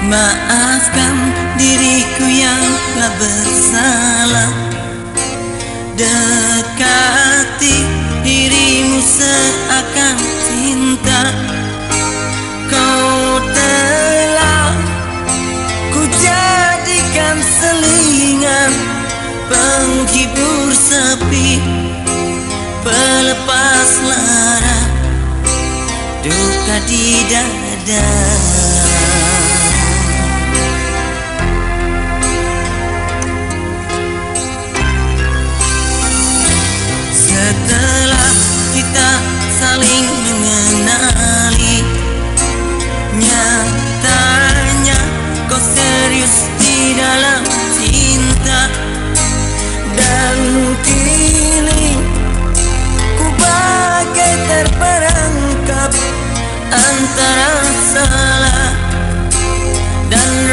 Maafkan diriku yang telah bersalah. Dekati dirimu seakan cinta. Kau telah ku jadikan selingan Penghibur sepi. Pelepas lara Duka di dada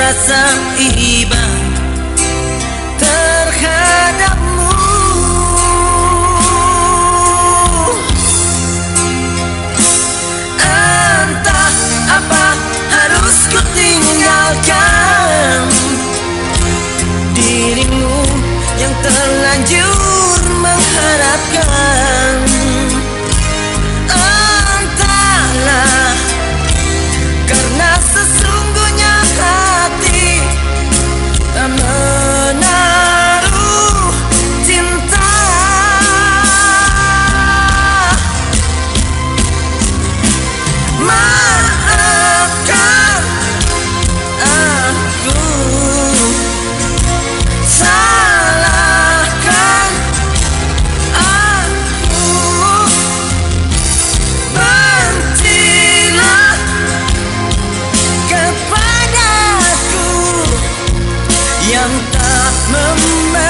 dan rasa ta memainkan